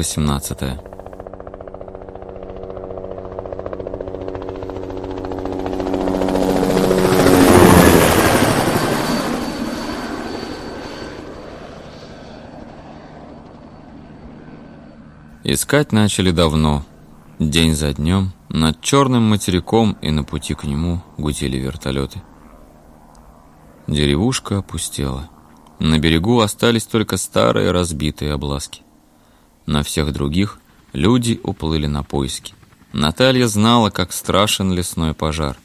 Глава 18 Искать начали давно. День за днем над черным материком и на пути к нему гудели вертолеты. Деревушка опустела. На берегу остались только старые разбитые обласки. На всех других люди уплыли на поиски. Наталья знала, как страшен лесной пожар.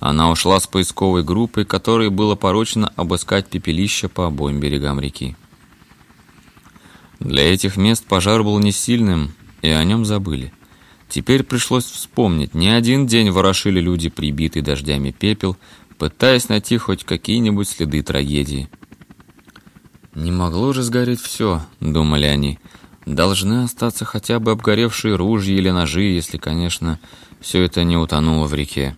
Она ушла с поисковой группой, которой было поручено обыскать пепелища по обоим берегам реки. Для этих мест пожар был не сильным, и о нем забыли. Теперь пришлось вспомнить, не один день ворошили люди прибитый дождями пепел, пытаясь найти хоть какие-нибудь следы трагедии. «Не могло же сгореть все», — думали они. «Должны остаться хотя бы обгоревшие ружья или ножи, если, конечно, все это не утонуло в реке».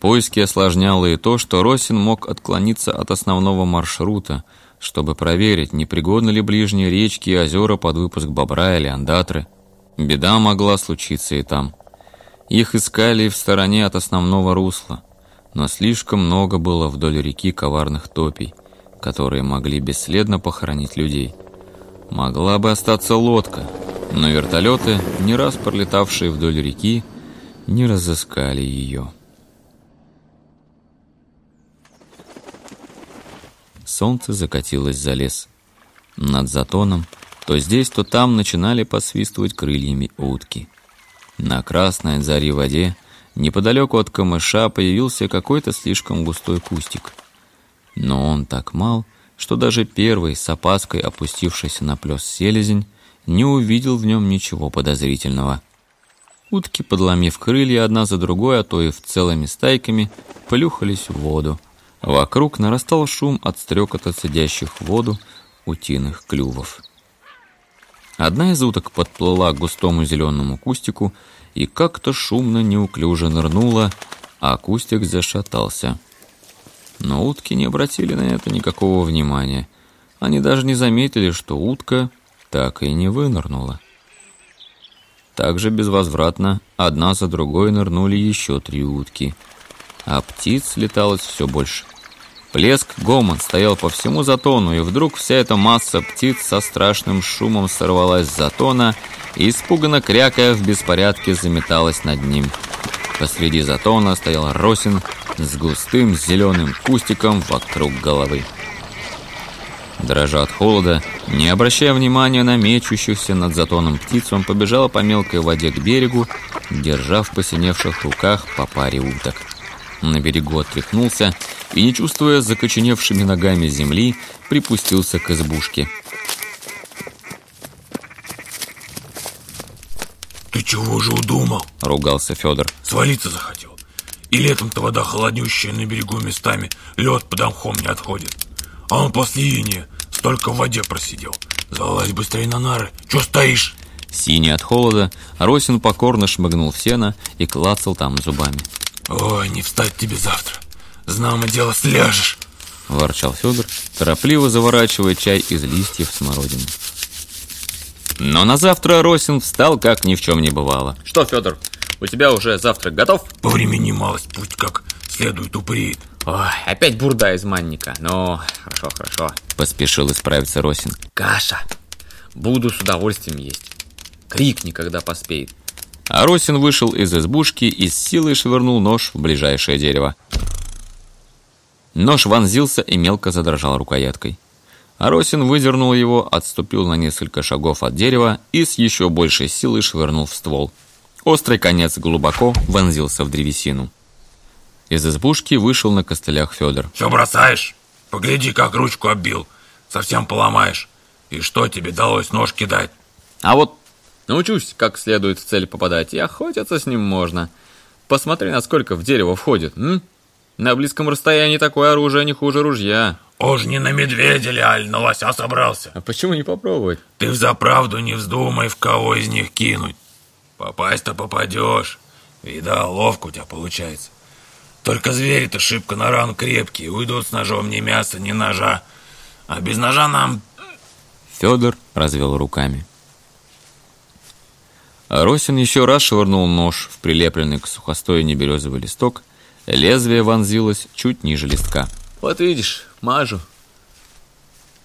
Поиски осложняло и то, что Росин мог отклониться от основного маршрута — чтобы проверить, непригодны ли ближние речки и озера под выпуск бобра или андатры. Беда могла случиться и там. Их искали в стороне от основного русла, но слишком много было вдоль реки коварных топий, которые могли бесследно похоронить людей. Могла бы остаться лодка, но вертолеты, не раз пролетавшие вдоль реки, не разыскали ее. солнце закатилось за лес. Над затоном то здесь, то там начинали посвистывать крыльями утки. На красной от воде, неподалеку от камыша, появился какой-то слишком густой кустик. Но он так мал, что даже первый, с опаской опустившийся на плес селезень, не увидел в нем ничего подозрительного. Утки, подломив крылья одна за другой, а то и в целыми стайками, плюхались в воду. Вокруг нарастал шум от стрекота сидящих в воду утиных клювов. Одна из уток подплыла к густому зеленому кустику и как-то шумно неуклюже нырнула, а кустик зашатался. Но утки не обратили на это никакого внимания. Они даже не заметили, что утка так и не вынырнула. Также безвозвратно одна за другой нырнули еще три утки, а птиц леталось все больше. Плеск, гомон стоял по всему затону, и вдруг вся эта масса птиц со страшным шумом сорвалась с затона и, испуганно крякая, в беспорядке заметалась над ним. Посреди затона стоял Росин с густым зеленым кустиком вокруг головы. Дрожа от холода, не обращая внимания на мечущихся над затоном птиц, он побежал по мелкой воде к берегу, держа в посиневших руках по паре уток. На берегу отряхнулся и, не чувствуя закоченевшими ногами земли, припустился к избушке. «Ты чего же удумал?» — ругался Федор. «Свалиться захотел? И летом-то вода холоднющая на берегу местами, лед под мхом не отходит. А он после иния столько в воде просидел. Залазь быстрее на нары, чё стоишь?» Синий от холода, Росин покорно шмыгнул в сено и клацал там зубами. «Ой, не встать тебе завтра. Знамо дело, сляжешь!» Ворчал Федор, торопливо заворачивая чай из листьев смородины. Но на завтра Росин встал, как ни в чем не бывало. «Что, Федор, у тебя уже завтрак готов?» «По времени малость, путь как следует упреет». «Ой, опять бурда из манника. Ну, хорошо, хорошо». Поспешил исправиться Росин. «Каша. Буду с удовольствием есть. Крикни, когда поспеет. Аросин вышел из избушки и с силой швырнул нож в ближайшее дерево. Нож вонзился и мелко задрожал рукояткой. Аросин выдернул его, отступил на несколько шагов от дерева и с еще большей силой швырнул в ствол. Острый конец глубоко вонзился в древесину. Из избушки вышел на костылях Федор. «Все бросаешь? Погляди, как ручку оббил. Совсем поломаешь. И что тебе далось нож кидать?» «А вот Научусь, как следует в цель попадать, и охотиться с ним можно. Посмотри, насколько в дерево входит, м? На близком расстоянии такое оружие не хуже ружья. Уж не на медведя ли, аль на лося собрался? А почему не попробовать? Ты взаправду не вздумай, в кого из них кинуть. Попасть-то попадешь. Видал, ловко у тебя получается. Только звери-то шибко на рану крепкие, уйдут с ножом ни мяса, ни ножа. А без ножа нам... Федор развел руками. Росин еще раз швырнул нож в прилепленный к сухостойне березовый листок. Лезвие вонзилось чуть ниже листка. «Вот видишь, мажу.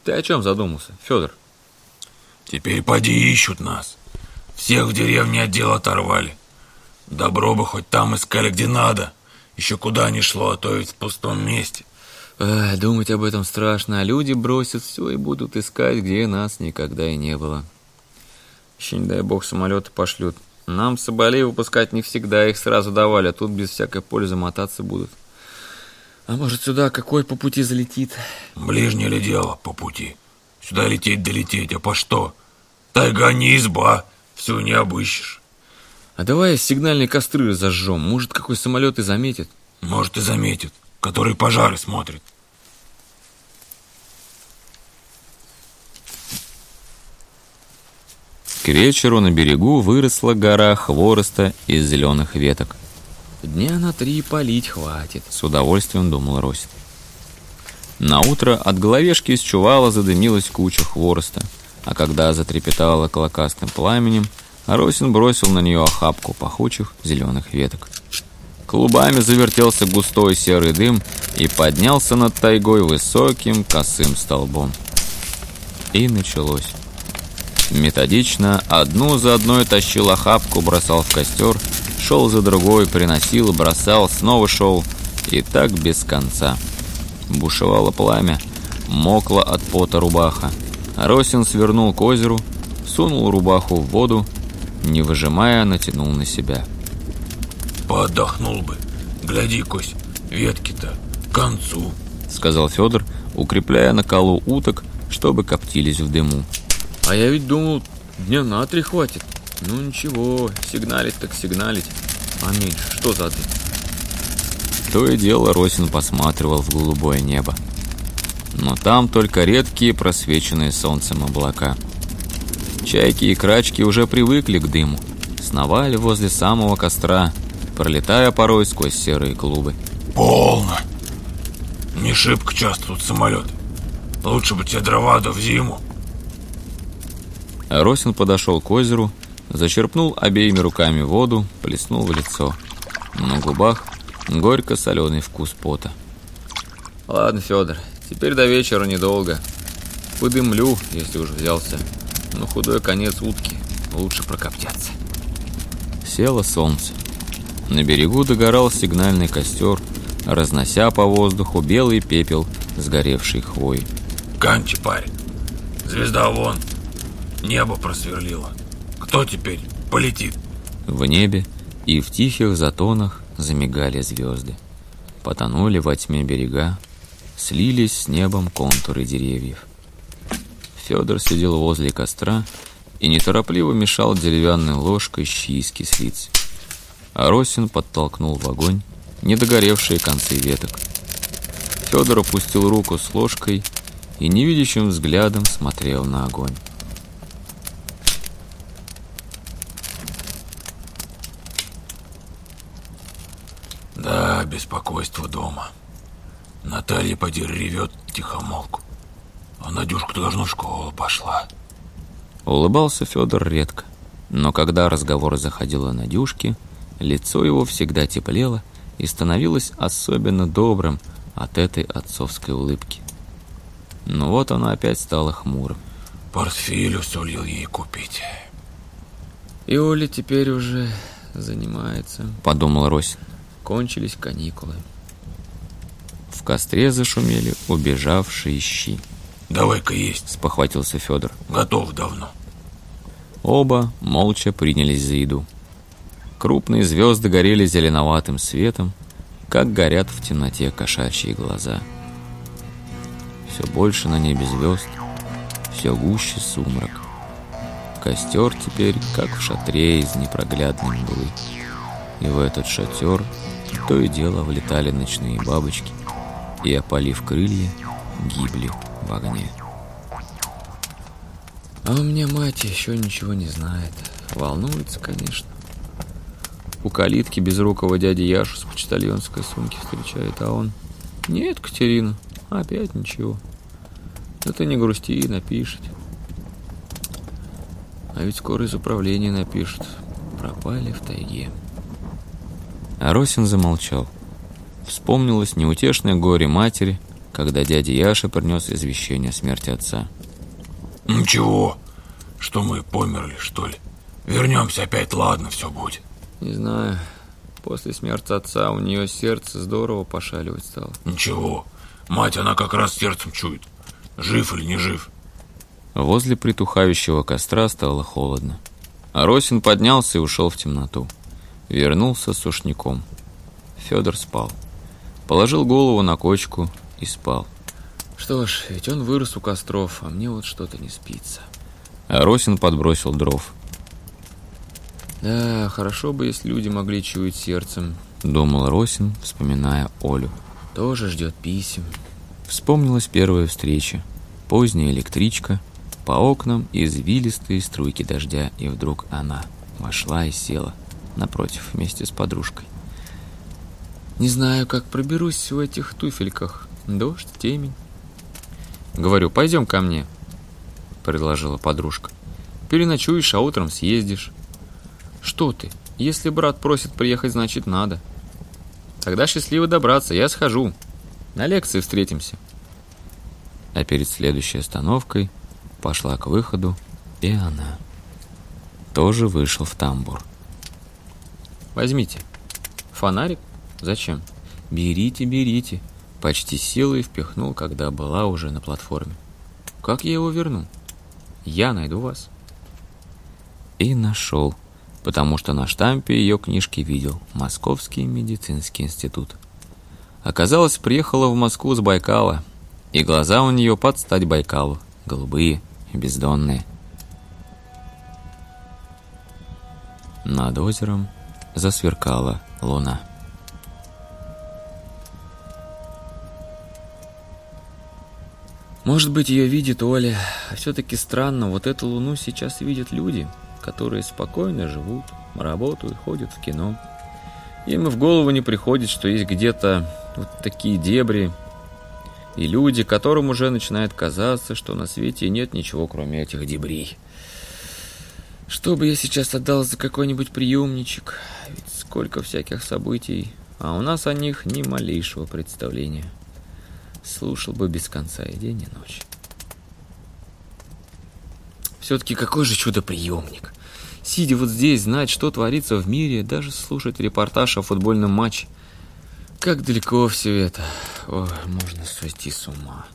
Ты о чем задумался, Федор?» «Теперь поди ищут нас. Всех в деревне отдел оторвали. Добро бы хоть там искали, где надо. Еще куда ни шло, а то ведь в пустом месте». Эх, думать об этом страшно, а люди бросят все и будут искать, где нас никогда и не было. Еще не дай бог самолеты пошлют. Нам соболей выпускать не всегда их сразу давали, а тут без всякой пользы мотаться будут. А может сюда какой по пути залетит? Ближнее ли дело по пути? Сюда лететь долететь, а по что? Тайга не изба, все не обыщешь. А давай сигнальные костры зажжем, может какой самолет и заметит. Может и заметит, который пожары смотрит. К вечеру на берегу выросла гора хвороста из зеленых веток. Дня на три полить хватит, с удовольствием думал Росин. На утро от головешки из чувала задымилась куча хвороста, а когда затрепетала клокастым пламенем, Росин бросил на нее охапку пахучих зеленых веток. Клубами завертелся густой серый дым и поднялся над тайгой высоким косым столбом. И началось. Методично, одну за одной тащил охапку, бросал в костер, шел за другой, приносил, бросал, снова шел. И так без конца. Бушевало пламя, мокла от пота рубаха. Росин свернул к озеру, сунул рубаху в воду, не выжимая, натянул на себя. «Поотдохнул бы. Гляди, Кось, ветки-то к концу», — сказал Федор, укрепляя на колу уток, чтобы коптились в дыму. А я ведь думал, дня на три хватит. Ну ничего, сигналить так сигналить. А меньше, что за дым? То и дело Росин посматривал в голубое небо. Но там только редкие просвеченные солнцем облака. Чайки и крачки уже привыкли к дыму, сновали возле самого костра, пролетая порой сквозь серые клубы. Полно! Не шибко часто тут самолеты. Лучше бы тебе дрова да в зиму. Росин подошел к озеру, зачерпнул обеими руками воду, плеснул в лицо. На губах горько-соленый вкус пота. Ладно, Федор, теперь до вечера недолго. Подымлю, если уж взялся. Но худой конец утки, лучше прокоптятся. Село солнце. На берегу догорал сигнальный костер, разнося по воздуху белый пепел сгоревшей хвои. Канчи, парень, звезда вон, Небо просверлило. Кто теперь полетит? В небе и в тихих затонах замигали звезды. Потонули во тьме берега, слились с небом контуры деревьев. Федор сидел возле костра и неторопливо мешал деревянной ложкой щи из кислицы. А Росин подтолкнул в огонь недогоревшие концы веток. Федор опустил руку с ложкой и невидящим взглядом смотрел на огонь. Да, беспокойство дома. Наталья поди ревет тихомолку. А Надюшка-то должно в школу пошла. Улыбался Федор редко. Но когда разговор заходил о Надюшке, лицо его всегда теплело и становилось особенно добрым от этой отцовской улыбки. Но вот она опять стала хмурым. Портфель усолил ей купить. И Оля теперь уже занимается, подумал Росин кончились каникулы. Костре зашумели убежавшие щи. «Давай-ка есть!» – спохватился Федор. «Готов давно». Оба молча принялись за еду. Крупные звезды горели зеленоватым светом, как горят в темноте кошачьи глаза. Все больше на небе звезд, все гуще сумрак. Костер теперь, как в шатре из непроглядной мглы. И в этот шатер то и дело влетали ночные бабочки и, опалив крылья, гибли в огне. А у меня мать еще ничего не знает. Волнуется, конечно. У калитки безрукого дяди Яшу с почтальонской сумки встречает, а он... Нет, Катерина, опять ничего. Это не грусти, напишет. А ведь скоро из управления напишут. пропали в тайге. Аросин замолчал. Вспомнилось неутешное горе матери, когда дядя Яша принес извещение о смерти отца. «Ничего, что мы померли, что ли? Вернемся опять, ладно, все будет». «Не знаю. После смерти отца у нее сердце здорово пошаливать стало». «Ничего, мать она как раз сердцем чует, жив или не жив». Возле притухающего костра стало холодно. Аросин поднялся и ушел в темноту. Вернулся с сушняком. Федор спал. Положил голову на кочку и спал. Что ж, ведь он вырос у костров, а мне вот что-то не спится. Аросин подбросил дров. Да, хорошо бы, если люди могли чуять сердцем, думал Росин, вспоминая Олю. Тоже ждет писем. Вспомнилась первая встреча. Поздняя электричка, по окнам извилистые струйки дождя, и вдруг она вошла и села напротив вместе с подружкой. Не знаю, как проберусь в этих туфельках. Дождь, темень. Говорю, пойдем ко мне, предложила подружка. Переночуешь, а утром съездишь. Что ты? Если брат просит приехать, значит надо. Тогда счастливо добраться, я схожу. На лекции встретимся. А перед следующей остановкой пошла к выходу, и она тоже вышел в тамбур. Возьмите. Фонарик? Зачем? Берите, берите. Почти силой впихнул, когда была уже на платформе. Как я его верну? Я найду вас. И нашел, потому что на штампе ее книжки видел Московский медицинский институт. Оказалось, приехала в Москву с Байкала, и глаза у нее под стать Байкалу, голубые, бездонные. Над озером засверкала луна. Может быть, ее видит Оля, а все-таки странно, вот эту луну сейчас видят люди, которые спокойно живут, работают, ходят в кино. Им и в голову не приходит, что есть где-то вот такие дебри, и люди, которым уже начинает казаться, что на свете нет ничего, кроме этих дебрей. Что бы я сейчас отдал за какой-нибудь приемничек? Ведь сколько всяких событий, а у нас о них ни малейшего представления. Слушал бы без конца и день, и ночь. Все-таки какой же чудо-приемник? Сидя вот здесь, знать, что творится в мире, даже слушать репортаж о футбольном матче. Как далеко все это. Ой, можно сойти с ума.